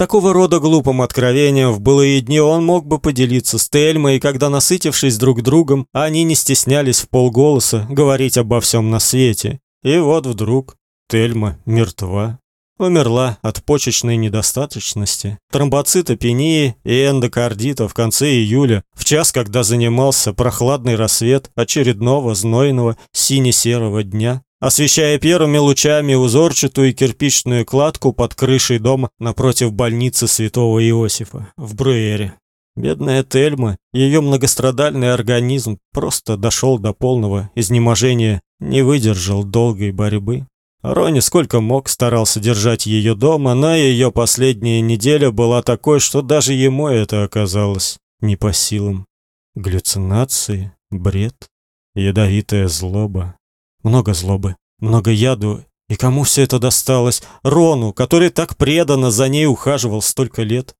Такого рода глупым откровением в былые дни он мог бы поделиться с Тельмой, и когда, насытившись друг другом, они не стеснялись в полголоса говорить обо всем на свете. И вот вдруг Тельма мертва. Умерла от почечной недостаточности, тромбоцитопении и эндокардита в конце июля, в час, когда занимался прохладный рассвет очередного знойного сине-серого дня освещая первыми лучами узорчатую кирпичную кладку под крышей дома напротив больницы Святого Иосифа в Бруэре. Бедная Тельма, ее многострадальный организм просто дошел до полного изнеможения, не выдержал долгой борьбы. Рони сколько мог старался держать ее дома, но ее последняя неделя была такой, что даже ему это оказалось не по силам. Галлюцинации, бред, ядовитая злоба. Много злобы, много яду. И кому все это досталось? Рону, который так преданно за ней ухаживал столько лет.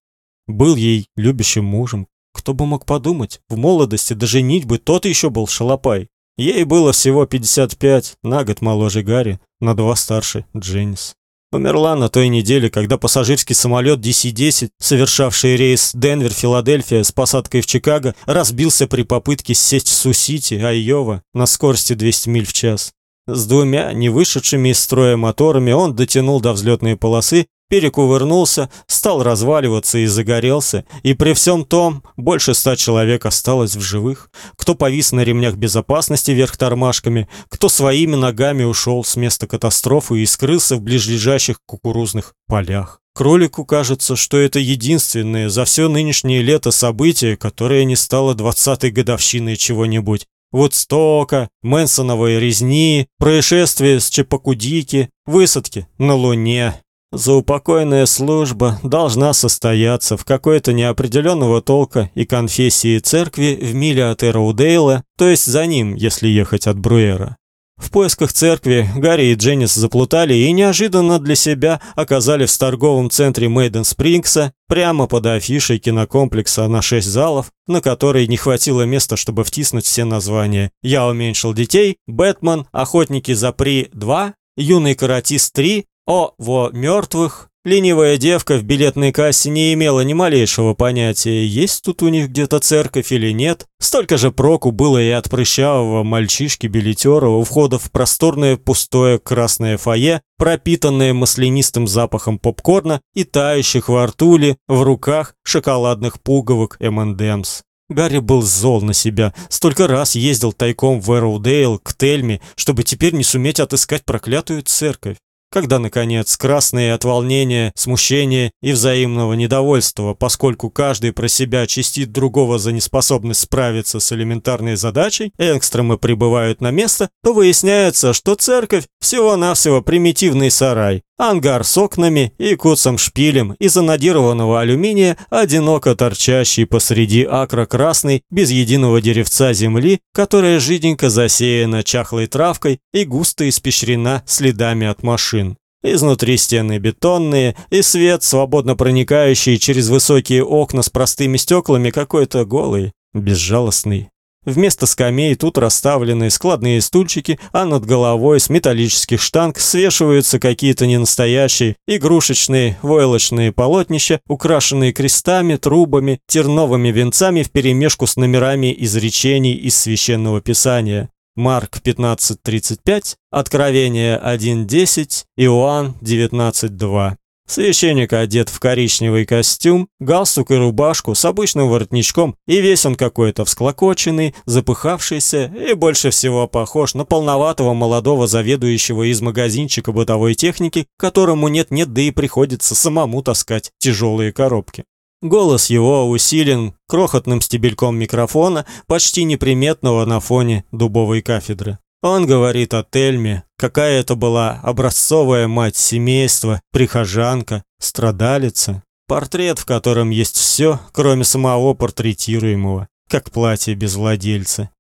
Был ей любящим мужем. Кто бы мог подумать, в молодости до женитьбы тот еще был шалопай. Ей было всего 55, на год моложе Гарри, на два старше Дженнис. Умерла на той неделе, когда пассажирский самолет DC-10, совершавший рейс Денвер-Филадельфия с посадкой в Чикаго, разбился при попытке сесть в Су-Сити, Айова, на скорости 200 миль в час. С двумя не вышедшими из строя моторами он дотянул до взлетной полосы перекувырнулся, стал разваливаться и загорелся, и при всем том больше ста человек осталось в живых, кто повис на ремнях безопасности вверх тормашками, кто своими ногами ушел с места катастрофы и скрылся в ближайших кукурузных полях. Кролику кажется, что это единственное за все нынешнее лето событие, которое не стало двадцатой годовщиной чего-нибудь. Вудстока, Мэнсоновой резни, происшествие с Чепакудики, высадки на Луне. Заупокойная служба должна состояться в какой-то неопределенного толка и конфессии церкви в миле от Эроудейла, то есть за ним, если ехать от Бруэра. В поисках церкви Гарри и Дженнис заплутали и неожиданно для себя оказались в торговом центре Мейден Спрингса, прямо под афишей кинокомплекса на шесть залов, на которой не хватило места, чтобы втиснуть все названия. «Я уменьшил детей», «Бэтмен», «Охотники за При 2», «Юный каратист 3», о во мертвых ленивая девка в билетной кассе не имела ни малейшего понятия, есть тут у них где-то церковь или нет. Столько же проку было и от прыщавого мальчишки-билетера у входа в просторное пустое красное фойе, пропитанное маслянистым запахом попкорна и тающих во рту ли в руках шоколадных пуговок M&M's. Гарри был зол на себя. Столько раз ездил тайком в Эроудейл к Тельме, чтобы теперь не суметь отыскать проклятую церковь. Когда, наконец, красные от волнения, смущения и взаимного недовольства, поскольку каждый про себя чистит другого за неспособность справиться с элементарной задачей, экстремы прибывают на место, то выясняется, что церковь всего-навсего примитивный сарай, ангар с окнами и куцым шпилем из анодированного алюминия, одиноко торчащий посреди акра красной, без единого деревца земли, которая жиденько засеяна чахлой травкой и густо испещрена следами от машин. Изнутри стены бетонные, и свет, свободно проникающий через высокие окна с простыми стеклами, какой-то голый, безжалостный. Вместо скамей тут расставлены складные стульчики, а над головой с металлических штанг свешиваются какие-то ненастоящие игрушечные войлочные полотнища, украшенные крестами, трубами, терновыми венцами вперемешку с номерами изречений из священного писания. Марк 15:35, Откровение 1:10, Иоанн 19:2. Священник одет в коричневый костюм, галстук и рубашку с обычным воротничком, и весь он какой-то всклокоченный, запыхавшийся и больше всего похож на полноватого молодого заведующего из магазинчика бытовой техники, которому нет-нет, да и приходится самому таскать тяжелые коробки. Голос его усилен крохотным стебельком микрофона, почти неприметного на фоне дубовой кафедры. Он говорит о Тельме, какая это была образцовая мать семейства, прихожанка, страдалица. Портрет, в котором есть все, кроме самого портретируемого, как платье без владельца.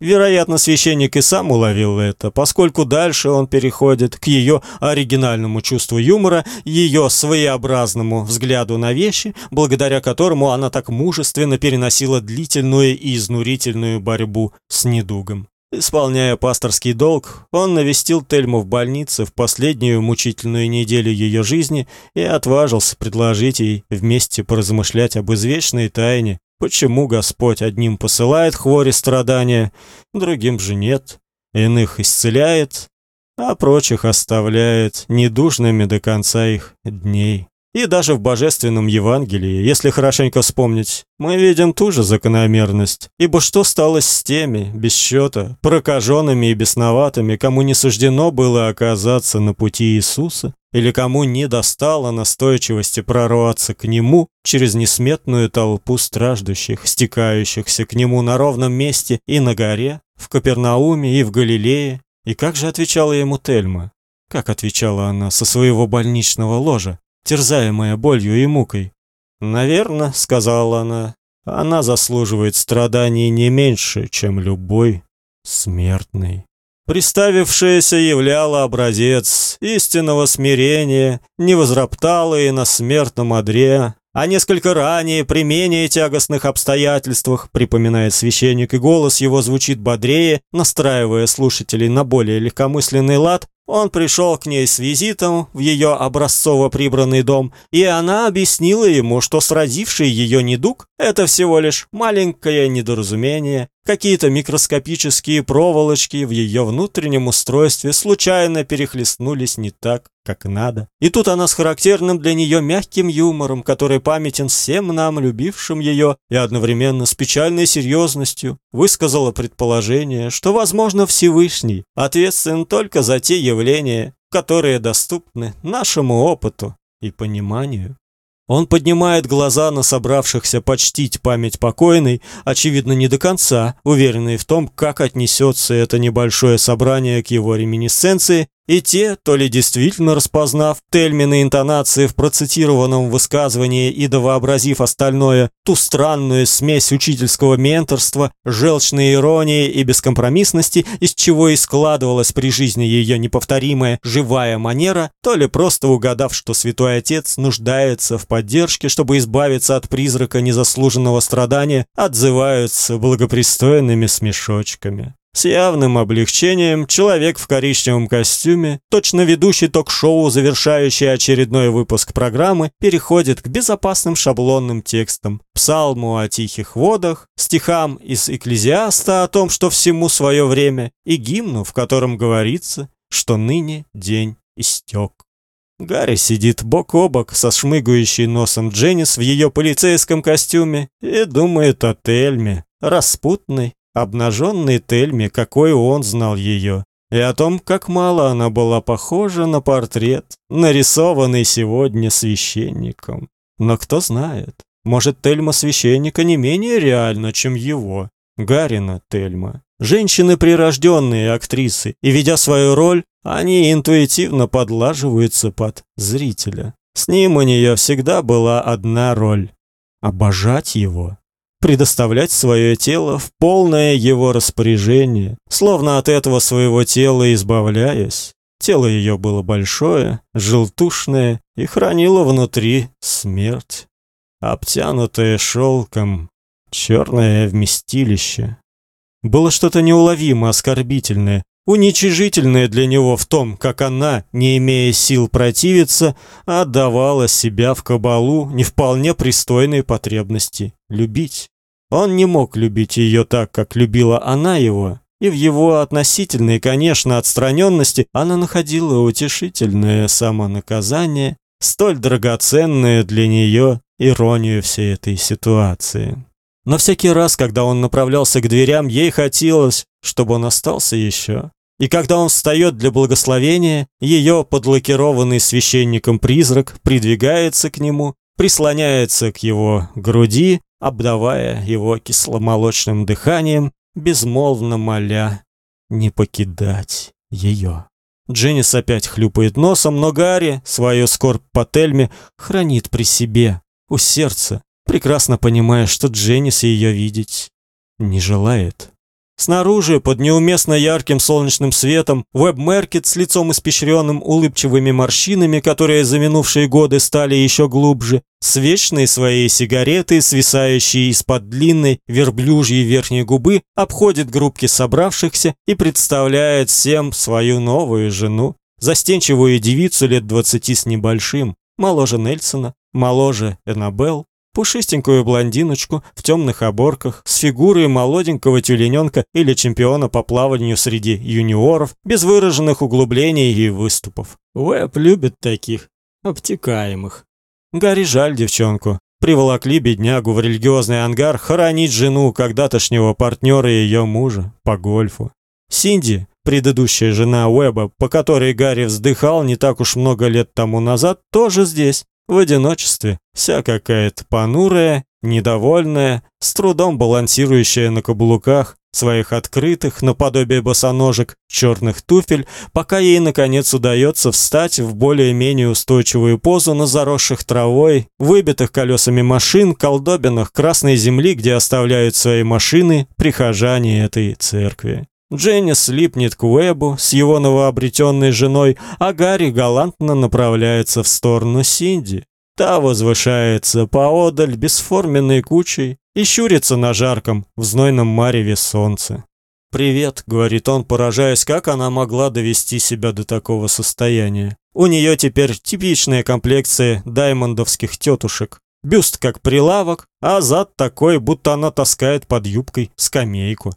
Вероятно, священник и сам уловил это, поскольку дальше он переходит к ее оригинальному чувству юмора, ее своеобразному взгляду на вещи, благодаря которому она так мужественно переносила длительную и изнурительную борьбу с недугом. Исполняя пасторский долг, он навестил Тельму в больнице в последнюю мучительную неделю ее жизни и отважился предложить ей вместе поразмышлять об извечной тайне, почему Господь одним посылает хвори страдания, другим же нет, иных исцеляет, а прочих оставляет недужными до конца их дней. И даже в божественном Евангелии, если хорошенько вспомнить, мы видим ту же закономерность. Ибо что стало с теми, без счета, прокаженными и бесноватыми, кому не суждено было оказаться на пути Иисуса, или кому не достало настойчивости прорваться к Нему через несметную толпу страждущих, стекающихся к Нему на ровном месте и на горе, в Капернауме и в Галилее? И как же отвечала ему Тельма? Как отвечала она со своего больничного ложа? Терзаемая болью и мукой. «Наверно», — сказала она, — «она заслуживает страданий не меньше, чем любой смертный». Приставившаяся являла образец истинного смирения, не возроптала и на смертном одре, а несколько ранее, при менее тягостных обстоятельствах, припоминает священник, и голос его звучит бодрее, настраивая слушателей на более легкомысленный лад, он пришел к ней с визитом в ее образцово прибранный дом, и она объяснила ему, что сразивший ее недуг – это всего лишь маленькое недоразумение, какие-то микроскопические проволочки в ее внутреннем устройстве случайно перехлестнулись не так, как надо. И тут она с характерным для нее мягким юмором, который памятен всем нам, любившим ее, и одновременно с печальной серьезностью, высказала предположение, что, возможно, Всевышний ответственен только за те явления, которые доступны нашему опыту и пониманию. Он поднимает глаза на собравшихся почтить память покойной, очевидно, не до конца, уверенный в том, как отнесется это небольшое собрание к его реминисценции, и те, то ли действительно распознав Тельмины интонации в процитированном высказывании и довообразив остальное, ту странную смесь учительского менторства, желчной иронии и бескомпромиссности, из чего и складывалась при жизни ее неповторимая живая манера, то ли просто угадав, что святой отец нуждается в поддержке, чтобы избавиться от призрака незаслуженного страдания, отзываются благопристойными смешочками. С явным облегчением человек в коричневом костюме, точно ведущий ток-шоу, завершающий очередной выпуск программы, переходит к безопасным шаблонным текстам, псалму о тихих водах, стихам из Экклезиаста о том, что всему свое время, и гимну, в котором говорится, что ныне день истек. Гарри сидит бок о бок со шмыгающей носом Дженнис в ее полицейском костюме и думает о Тельме, распутной обнаженной Тельме, какой он знал ее, и о том, как мало она была похожа на портрет, нарисованный сегодня священником. Но кто знает, может, Тельма священника не менее реальна, чем его, Гарина Тельма. Женщины прирожденные актрисы, и ведя свою роль, они интуитивно подлаживаются под зрителя. С ним у нее всегда была одна роль обожать его предоставлять свое тело в полное его распоряжение, словно от этого своего тела избавляясь. Тело ее было большое, желтушное и хранило внутри смерть, обтянутое шелком, черное вместилище. Было что-то неуловимо оскорбительное, уничижительное для него в том, как она, не имея сил противиться, отдавала себя в кабалу не вполне пристойной потребности любить. Он не мог любить ее так, как любила она его, и в его относительной, конечно, отстраненности она находила утешительное самонаказание, столь драгоценное для нее иронию всей этой ситуации. Но всякий раз, когда он направлялся к дверям, ей хотелось, чтобы он остался еще. И когда он встает для благословения, ее подлакированный священником призрак придвигается к нему, прислоняется к его груди обдавая его кисломолочным дыханием, безмолвно моля не покидать ее. Дженнис опять хлюпает носом, но Гарри свою скорбь по Тельме хранит при себе, у сердца, прекрасно понимая, что Дженнис ее видеть не желает. Снаружи, под неуместно ярким солнечным светом, веб-меркет с лицом испещренным улыбчивыми морщинами, которые за минувшие годы стали еще глубже, с вечной своей сигаретой, свисающей из-под длинной верблюжьей верхней губы, обходит группки собравшихся и представляет всем свою новую жену, застенчивую девицу лет двадцати с небольшим, моложе Нельсона, моложе Эннабелл, пушистенькую блондиночку в темных оборках с фигурой молоденького тюлененка или чемпиона по плаванию среди юниоров, без выраженных углублений и выступов. Уэб любит таких, обтекаемых. Гарри жаль девчонку. Приволокли беднягу в религиозный ангар хоронить жену когда-тошнего партнера и ее мужа по гольфу. Синди, предыдущая жена Уэба, по которой Гарри вздыхал не так уж много лет тому назад, тоже здесь в одиночестве, вся какая-то понурая, недовольная, с трудом балансирующая на каблуках своих открытых, наподобие босоножек, черных туфель, пока ей наконец удается встать в более-менее устойчивую позу на заросших травой, выбитых колесами машин, колдобинах красной земли, где оставляют свои машины прихожане этой церкви. Дженнис липнет к Уэбу с его новообретенной женой, а Гарри галантно направляется в сторону Синди. Та возвышается поодаль бесформенной кучей и щурится на жарком, в знойном мареве солнца. «Привет», — говорит он, поражаясь, как она могла довести себя до такого состояния. У нее теперь типичная комплекция даймондовских тетушек. Бюст как прилавок, а зад такой, будто она таскает под юбкой скамейку.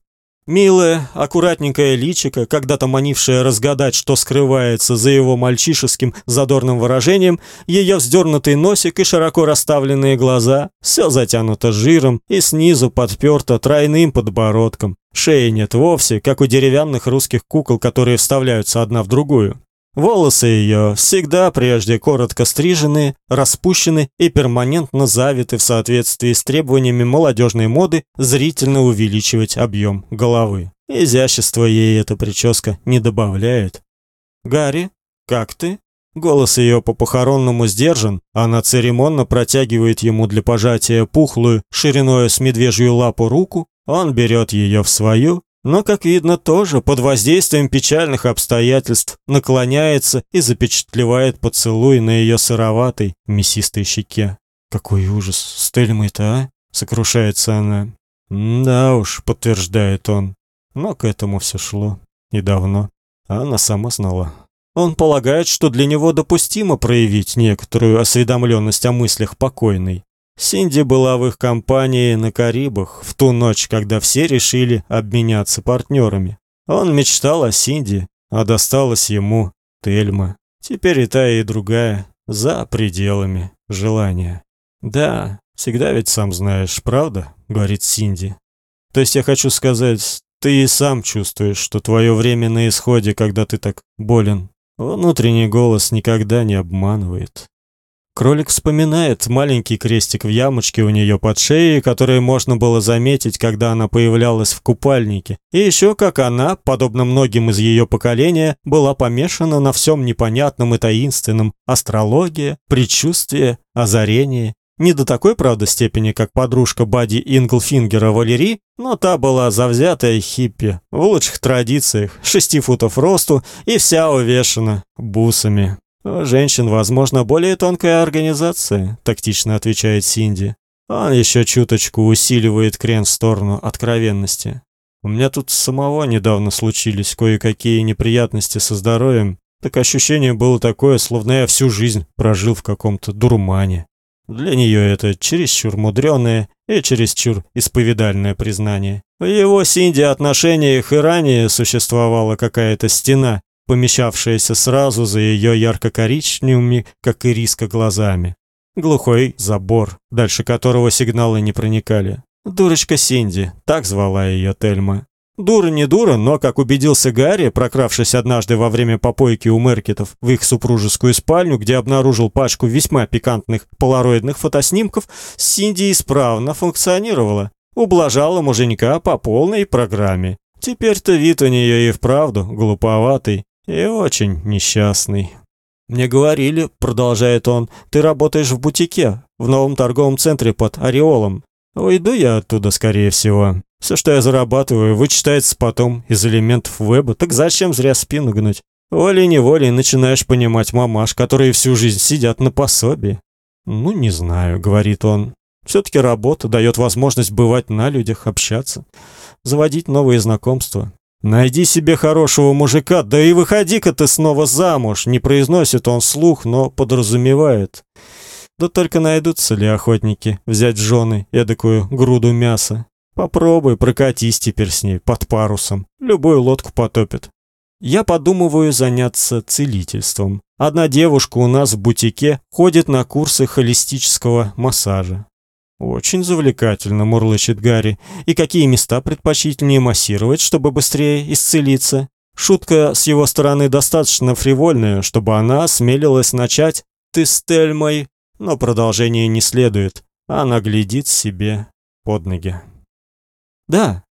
Милое, аккуратненькое личико, когда-то манившее разгадать, что скрывается за его мальчишеским задорным выражением, ее вздернутый носик и широко расставленные глаза, все затянуто жиром и снизу подперто тройным подбородком. Шеи нет вовсе, как у деревянных русских кукол, которые вставляются одна в другую. Волосы ее всегда прежде коротко стрижены, распущены и перманентно завиты в соответствии с требованиями молодежной моды зрительно увеличивать объем головы. Изящество ей эта прическа не добавляет. «Гарри, как ты?» Голос ее по-похоронному сдержан, она церемонно протягивает ему для пожатия пухлую, шириной с медвежью лапу руку, он берет ее в свою но, как видно, тоже под воздействием печальных обстоятельств наклоняется и запечатлевает поцелуй на ее сыроватой, мясистой щеке. «Какой ужас! С Тельмой-то, а?» — сокрушается она. «Да уж», — подтверждает он. Но к этому все шло. И давно. Она сама знала. Он полагает, что для него допустимо проявить некоторую осведомленность о мыслях покойной. Синди была в их компании на Карибах в ту ночь, когда все решили обменяться партнерами. Он мечтал о Синди, а досталось ему Тельма. Теперь и та, и другая за пределами желания. Да, всегда ведь сам знаешь, правда? говорит Синди. То есть я хочу сказать, ты и сам чувствуешь, что твое время на исходе, когда ты так болен. Внутренний голос никогда не обманывает. Кролик вспоминает маленький крестик в ямочке у нее под шеей, который можно было заметить, когда она появлялась в купальнике. И еще как она, подобно многим из ее поколения, была помешана на всем непонятном и таинственном: астрология, предчувствие, озарение. Не до такой, правда, степени, как подружка Бади Инглфингера Валери, но та была завзятая хиппи, в лучших традициях, шести футов росту и вся увешана бусами. «У женщин, возможно, более тонкая организация», — тактично отвечает Синди. Он еще чуточку усиливает крен в сторону откровенности. У меня тут самого недавно случились кое-какие неприятности со здоровьем. Так ощущение было такое, словно я всю жизнь прожил в каком-то дурмане. Для нее это чересчур мудреное и чересчур исповедальное признание. В его Синди отношениях и ранее существовала какая-то стена, помещавшаяся сразу за ее ярко-коричневыми, как и риска, глазами. Глухой забор, дальше которого сигналы не проникали. Дурочка Синди, так звала ее Тельма. Дура не дура, но, как убедился Гарри, прокравшись однажды во время попойки у Меркетов в их супружескую спальню, где обнаружил пачку весьма пикантных полароидных фотоснимков, Синди исправно функционировала. Ублажала муженька по полной программе. Теперь-то вид у нее и вправду глуповатый. И очень несчастный. Мне говорили, продолжает он, ты работаешь в бутике, в новом торговом центре под Ореолом. Уйду я оттуда, скорее всего. Все, что я зарабатываю, вычитается потом из элементов веба. Так зачем зря спину гнуть? Волей-неволей начинаешь понимать мамаш, которые всю жизнь сидят на пособии. Ну, не знаю, говорит он. все таки работа дает возможность бывать на людях, общаться, заводить новые знакомства. Найди себе хорошего мужика, да и выходи-ка ты снова замуж, не произносит он слух, но подразумевает. Да только найдутся ли охотники взять жены эдакую груду мяса? Попробуй прокатись теперь с ней под парусом. Любую лодку потопит. Я подумываю заняться целительством. Одна девушка у нас в бутике ходит на курсы холистического массажа. Очень завлекательно, мурлычет Гарри. И какие места предпочтительнее массировать, чтобы быстрее исцелиться? Шутка с его стороны достаточно фривольная, чтобы она осмелилась начать «Ты с Тельмой», но продолжение не следует. Она глядит себе под ноги. Да,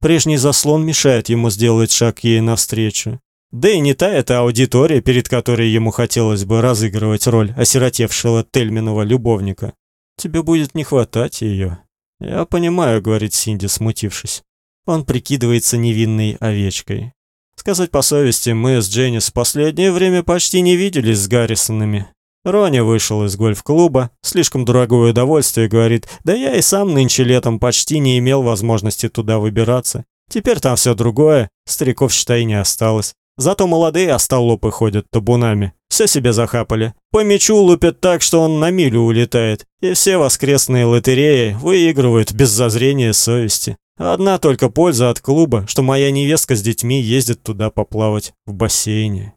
прежний заслон мешает ему сделать шаг ей навстречу. Да и не та эта аудитория, перед которой ему хотелось бы разыгрывать роль осиротевшего Тельминова любовника. Тебе будет не хватать ее. Я понимаю, говорит Синди, смутившись. Он прикидывается невинной овечкой. Сказать по совести, мы с Дженнис в последнее время почти не виделись с Гаррисонами. Рони вышел из гольф-клуба, слишком дорогое удовольствие, говорит. Да я и сам нынче летом почти не имел возможности туда выбираться. Теперь там все другое, стариков считай не осталось. Зато молодые остолопы ходят табунами. Все себе захапали. По мячу лупят так, что он на милю улетает. И все воскресные лотереи выигрывают без зазрения совести. Одна только польза от клуба, что моя невестка с детьми ездит туда поплавать в бассейне.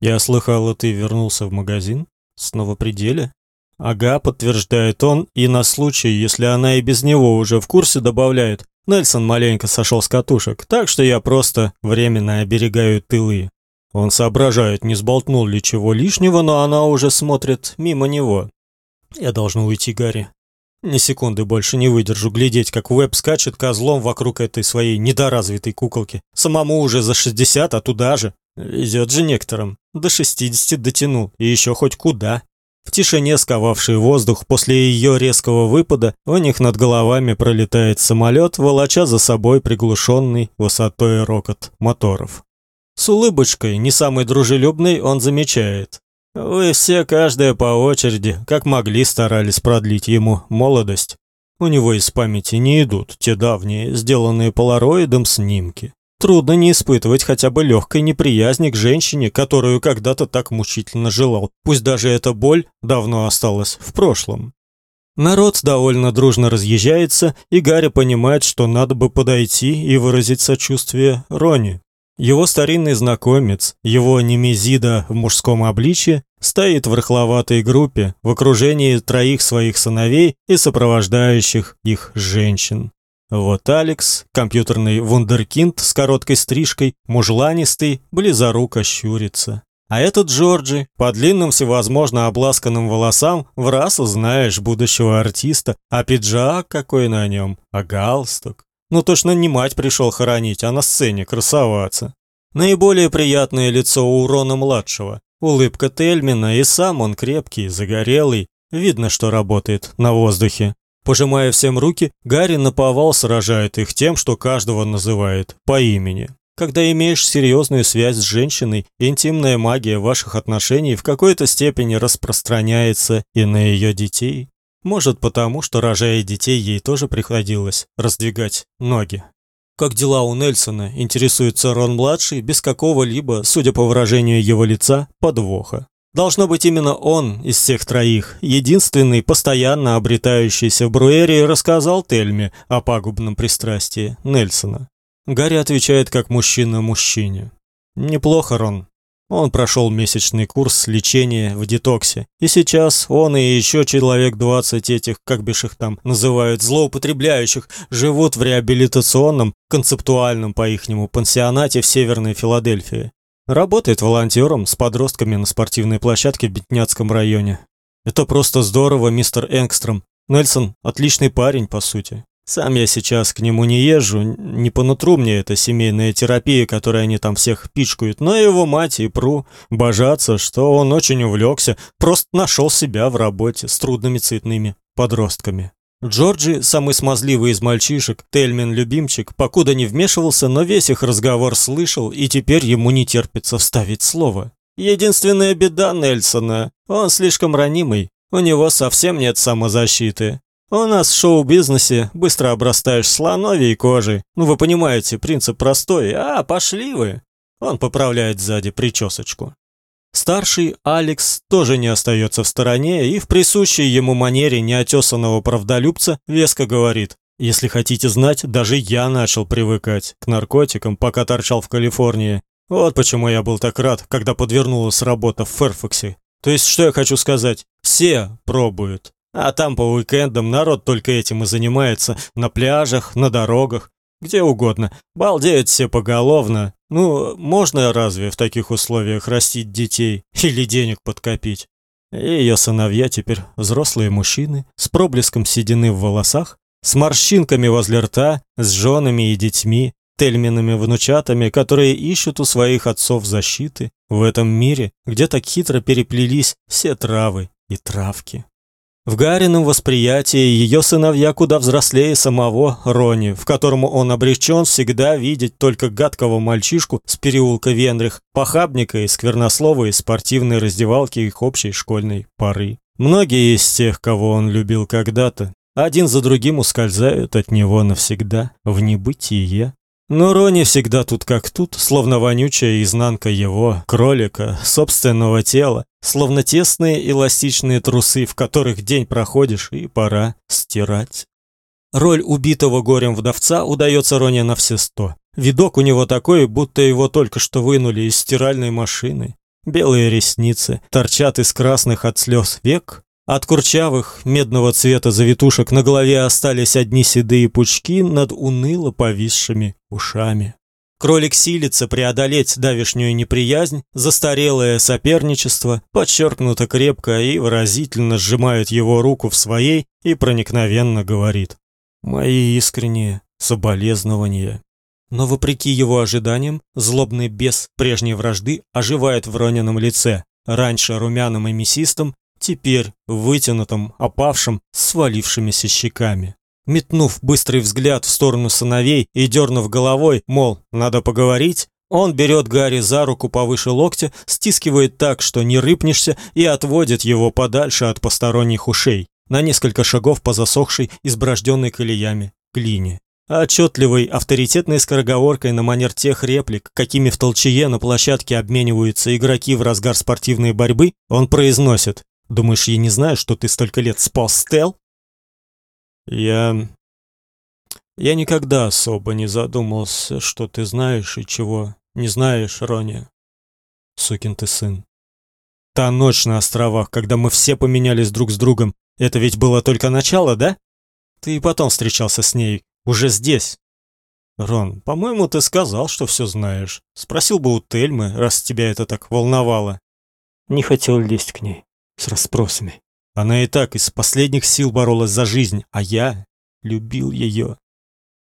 Я слыхала, ты вернулся в магазин? Снова пределе? Ага, подтверждает он, и на случай, если она и без него уже в курсе добавляет. Нельсон маленько сошел с катушек, так что я просто временно оберегаю тылы. Он соображает, не сболтнул ли чего лишнего, но она уже смотрит мимо него. Я должен уйти, Гарри. Ни секунды больше не выдержу глядеть, как Веб скачет козлом вокруг этой своей недоразвитой куколки. Самому уже за 60, а туда же. Везет же некоторым. До 60 дотянул, и еще хоть куда. В тишине, сковавшей воздух после ее резкого выпада, у них над головами пролетает самолет, волоча за собой приглушенный высотой рокот моторов. С улыбочкой, не самой дружелюбной, он замечает. Вы все, каждая по очереди, как могли, старались продлить ему молодость. У него из памяти не идут те давние, сделанные полароидом снимки. Трудно не испытывать хотя бы легкой неприязни к женщине, которую когда-то так мучительно желал, пусть даже эта боль давно осталась в прошлом. Народ довольно дружно разъезжается, и Гарри понимает, что надо бы подойти и выразить сочувствие Рони. Его старинный знакомец, его немезида в мужском обличье, стоит в рыхловатой группе в окружении троих своих сыновей и сопровождающих их женщин. Вот Алекс, компьютерный вундеркинд с короткой стрижкой, мужланистый, близоруко щурится. А этот Джорджи, по длинным всевозможно обласканным волосам, в раз узнаешь будущего артиста, а пиджак какой на нем, а галстук. Ну точно не мать пришел хоронить, а на сцене красоваться. Наиболее приятное лицо у Рона-младшего. Улыбка Тельмина, и сам он крепкий, загорелый. Видно, что работает на воздухе. Пожимая всем руки, Гарри наповал сражает их тем, что каждого называет по имени. Когда имеешь серьезную связь с женщиной, интимная магия ваших отношений в какой-то степени распространяется и на ее детей. Может, потому, что рожая детей, ей тоже приходилось раздвигать ноги. Как дела у Нельсона, интересуется Рон-младший без какого-либо, судя по выражению его лица, подвоха. Должно быть именно он из всех троих, единственный постоянно обретающийся в Бруэре, рассказал Тельме о пагубном пристрастии Нельсона. Гарри отвечает как мужчина мужчине. Неплохо, Рон. Он прошел месячный курс лечения в детоксе, и сейчас он и еще человек 20 этих, как бишь их там называют, злоупотребляющих, живут в реабилитационном, концептуальном по-ихнему пансионате в Северной Филадельфии. Работает волонтером с подростками на спортивной площадке в Бетняцком районе. Это просто здорово, мистер Энгстром. Нельсон отличный парень, по сути. Сам я сейчас к нему не езжу, не по нутру мне эта семейная терапия, которой они там всех пичкают, но его мать и Пру божатся, что он очень увлекся, просто нашел себя в работе с трудными цветными подростками. Джорджи, самый смазливый из мальчишек, Тельмин любимчик, покуда не вмешивался, но весь их разговор слышал, и теперь ему не терпится вставить слово. Единственная беда Нельсона, он слишком ранимый, у него совсем нет самозащиты. У нас в шоу-бизнесе быстро обрастаешь слоновьей кожей. Ну вы понимаете, принцип простой. А, пошли вы. Он поправляет сзади причесочку. Старший Алекс тоже не остается в стороне и в присущей ему манере неотесанного правдолюбца веско говорит: "Если хотите знать, даже я начал привыкать к наркотикам, пока торчал в Калифорнии. Вот почему я был так рад, когда подвернулась работа в Ферфаксе. То есть, что я хочу сказать? Все пробуют. А там по уикендам народ только этим и занимается, на пляжах, на дорогах, где угодно. Балдеют все поголовно. Ну, можно разве в таких условиях растить детей или денег подкопить? И ее сыновья теперь взрослые мужчины, с проблеском седины в волосах, с морщинками возле рта, с женами и детьми, тельминами внучатами, которые ищут у своих отцов защиты в этом мире, где так хитро переплелись все травы и травки. В Гарином восприятии ее сыновья куда взрослее самого Рони, в котором он обречен всегда видеть только гадкого мальчишку с переулка Венрих, похабника и сквернослова из спортивной раздевалки их общей школьной поры. Многие из тех, кого он любил когда-то, один за другим ускользают от него навсегда в небытие. Но Рони всегда тут как тут, словно вонючая изнанка его, кролика, собственного тела, словно тесные эластичные трусы, в которых день проходишь и пора стирать. Роль убитого горем вдовца удается Рони на все сто. Видок у него такой, будто его только что вынули из стиральной машины. Белые ресницы торчат из красных от слез век, от курчавых, медного цвета завитушек на голове остались одни седые пучки над уныло повисшими ушами. Кролик силится преодолеть давешнюю неприязнь, застарелое соперничество, подчеркнуто крепко и выразительно сжимает его руку в своей и проникновенно говорит «Мои искренние соболезнования». Но вопреки его ожиданиям, злобный бес прежней вражды оживает в Ронином лице, раньше румяным и мясистым, теперь вытянутым, опавшим, свалившимися щеками. Метнув быстрый взгляд в сторону сыновей и дернув головой, мол, надо поговорить, он берет Гарри за руку повыше локтя, стискивает так, что не рыпнешься, и отводит его подальше от посторонних ушей, на несколько шагов по засохшей, изброжденной колеями, глине. Отчетливой, авторитетной скороговоркой на манер тех реплик, какими в толчее на площадке обмениваются игроки в разгар спортивной борьбы, он произносит Думаешь, я не знаю, что ты столько лет спал с Тел? Я... Я никогда особо не задумывался, что ты знаешь и чего не знаешь, Рони. Сукин ты сын. Та ночь на островах, когда мы все поменялись друг с другом, это ведь было только начало, да? Ты и потом встречался с ней, уже здесь. Рон, по-моему, ты сказал, что все знаешь. Спросил бы у Тельмы, раз тебя это так волновало. Не хотел лезть к ней с расспросами. Она и так из последних сил боролась за жизнь, а я любил ее.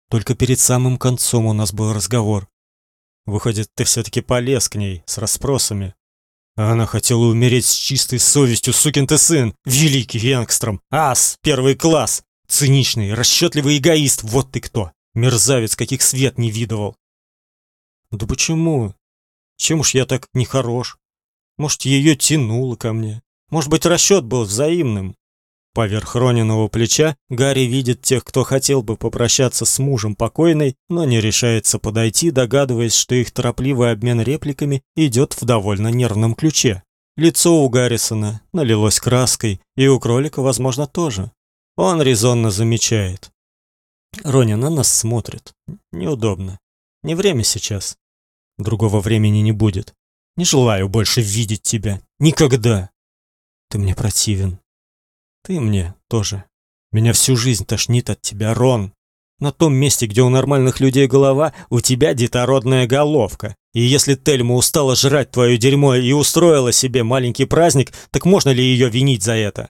Только перед самым концом у нас был разговор. Выходит, ты все-таки полез к ней с расспросами. Она хотела умереть с чистой совестью, сукин ты сын, великий Венгстром, ас, первый класс, циничный, расчетливый эгоист, вот ты кто, мерзавец, каких свет не видывал. Да почему? Чем уж я так нехорош? Может, ее тянуло ко мне? Может быть, расчет был взаимным. Поверх Рониного плеча Гарри видит тех, кто хотел бы попрощаться с мужем покойной, но не решается подойти, догадываясь, что их торопливый обмен репликами идет в довольно нервном ключе. Лицо у Гаррисона налилось краской, и у кролика, возможно, тоже. Он резонно замечает. Рони на нас смотрит. Неудобно. Не время сейчас. Другого времени не будет. Не желаю больше видеть тебя. Никогда. Ты мне противен. Ты мне тоже. Меня всю жизнь тошнит от тебя, Рон. На том месте, где у нормальных людей голова, у тебя детородная головка. И если Тельма устала жрать твое дерьмо и устроила себе маленький праздник, так можно ли ее винить за это?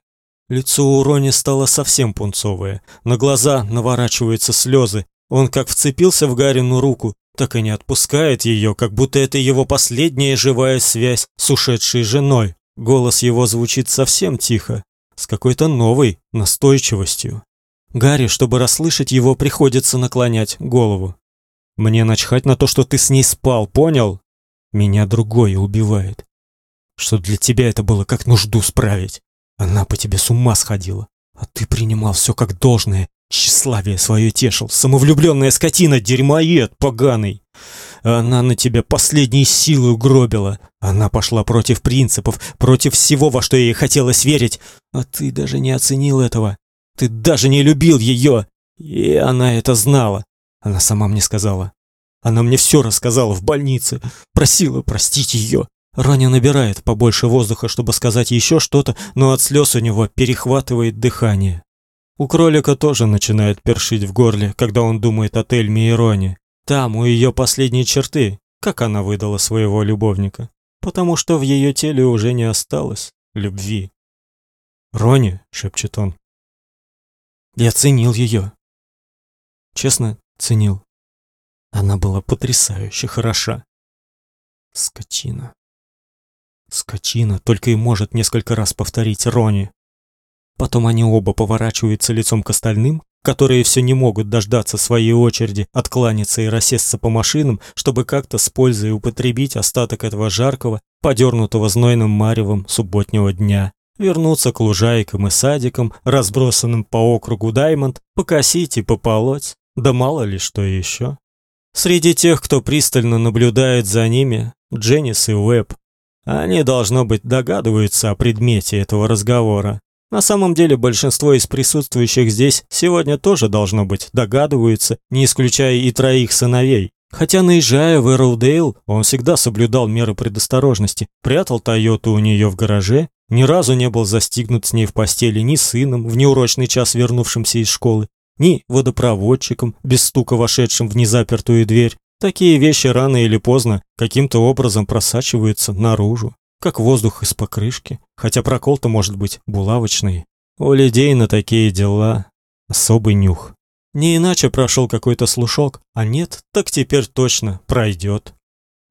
Лицо у Рони стало совсем пунцовое. На глаза наворачиваются слезы. Он как вцепился в Гарину руку, так и не отпускает ее, как будто это его последняя живая связь с ушедшей женой. Голос его звучит совсем тихо, с какой-то новой настойчивостью. Гарри, чтобы расслышать его, приходится наклонять голову. Мне начхать на то, что ты с ней спал, понял? Меня другое убивает. Что для тебя это было как нужду справить. Она по тебе с ума сходила. А ты принимал все как должное, тщеславие свое тешил. Самовлюбленная скотина, дерьмоед поганый. Она на тебя последние силы угробила. Она пошла против принципов, против всего, во что ей хотелось верить. А ты даже не оценил этого. Ты даже не любил ее. И она это знала. Она сама мне сказала. Она мне все рассказала в больнице. Просила простить ее. Роня набирает побольше воздуха, чтобы сказать еще что-то, но от слез у него перехватывает дыхание. У кролика тоже начинает першить в горле, когда он думает о Тельме и Роне. Там, у ее последней черты, как она выдала своего любовника. Потому что в ее теле уже не осталось любви. «Рони», — шепчет он. «Я ценил ее. Честно, ценил. Она была потрясающе хороша. Скотина. Скотина только и может несколько раз повторить Рони. Потом они оба поворачиваются лицом к остальным, которые все не могут дождаться своей очереди, откланяться и рассесться по машинам, чтобы как-то с пользой употребить остаток этого жаркого, подернутого знойным маревом субботнего дня. Вернуться к лужайкам и садикам, разбросанным по округу Даймонд, покосить и пополоть, да мало ли что еще. Среди тех, кто пристально наблюдает за ними, Дженнис и Уэбб. Они, должно быть, догадываются о предмете этого разговора. На самом деле большинство из присутствующих здесь сегодня тоже должно быть догадываются, не исключая и троих сыновей. Хотя наезжая в Эрлдейл, он всегда соблюдал меры предосторожности, прятал Тойоту у нее в гараже, ни разу не был застигнут с ней в постели ни сыном, в неурочный час вернувшимся из школы, ни водопроводчиком, без стука вошедшим в незапертую дверь. Такие вещи рано или поздно каким-то образом просачиваются наружу как воздух из покрышки, хотя прокол-то может быть булавочный. У людей на такие дела особый нюх. Не иначе прошел какой-то слушок, а нет, так теперь точно пройдет.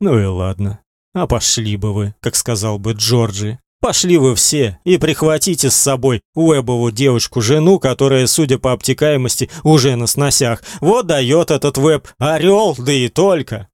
Ну и ладно. А пошли бы вы, как сказал бы Джорджи. Пошли вы все и прихватите с собой Уэбову девочку-жену, которая, судя по обтекаемости, уже на сносях. Вот дает этот Веб орел, да и только.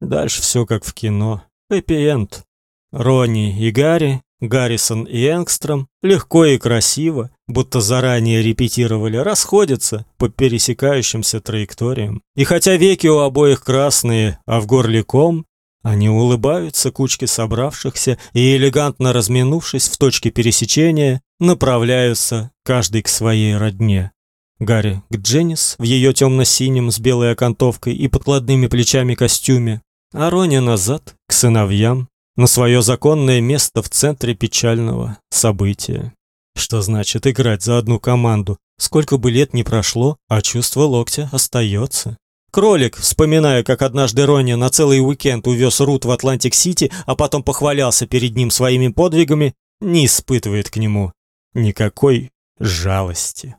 Дальше все как в кино. Эпи-энд. Ронни и Гарри, Гаррисон и Энгстром легко и красиво, будто заранее репетировали, расходятся по пересекающимся траекториям. И хотя веки у обоих красные, а в горле ком, они улыбаются кучке собравшихся и, элегантно разминувшись в точке пересечения, направляются каждый к своей родне. Гарри к Дженнис в ее темно-синем с белой окантовкой и подкладными плечами костюме, а Ронни назад к сыновьям, на свое законное место в центре печального события. Что значит играть за одну команду? Сколько бы лет ни прошло, а чувство локтя остается. Кролик, вспоминая, как однажды Ронни на целый уикенд увез Рут в Атлантик-Сити, а потом похвалялся перед ним своими подвигами, не испытывает к нему никакой жалости.